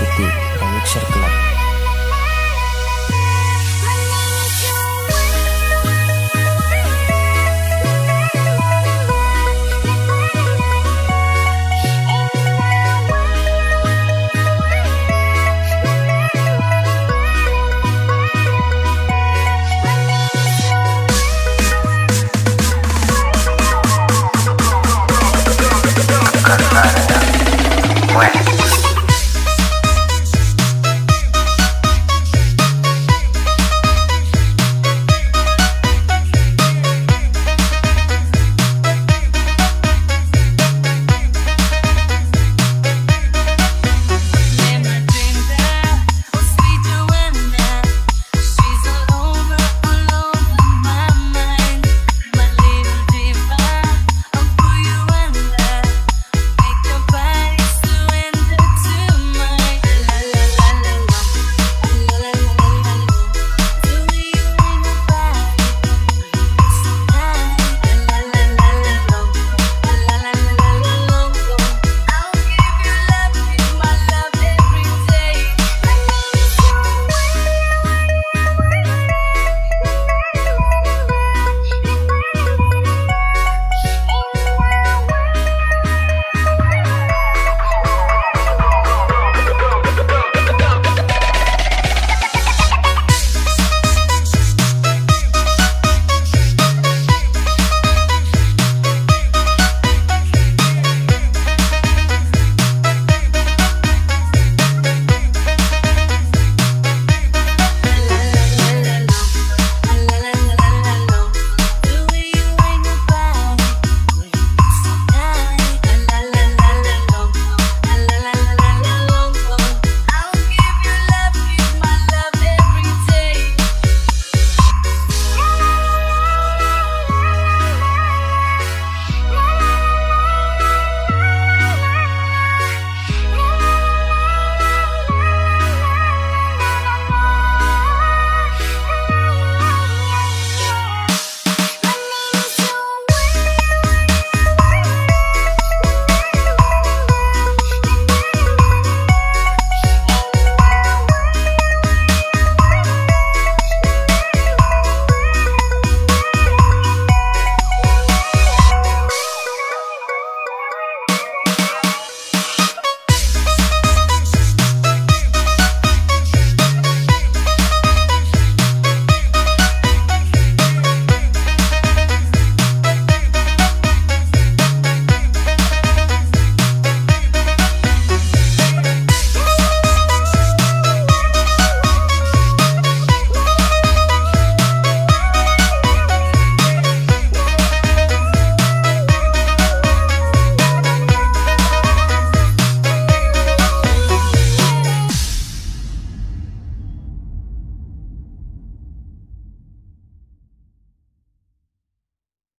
City, Pangit Club.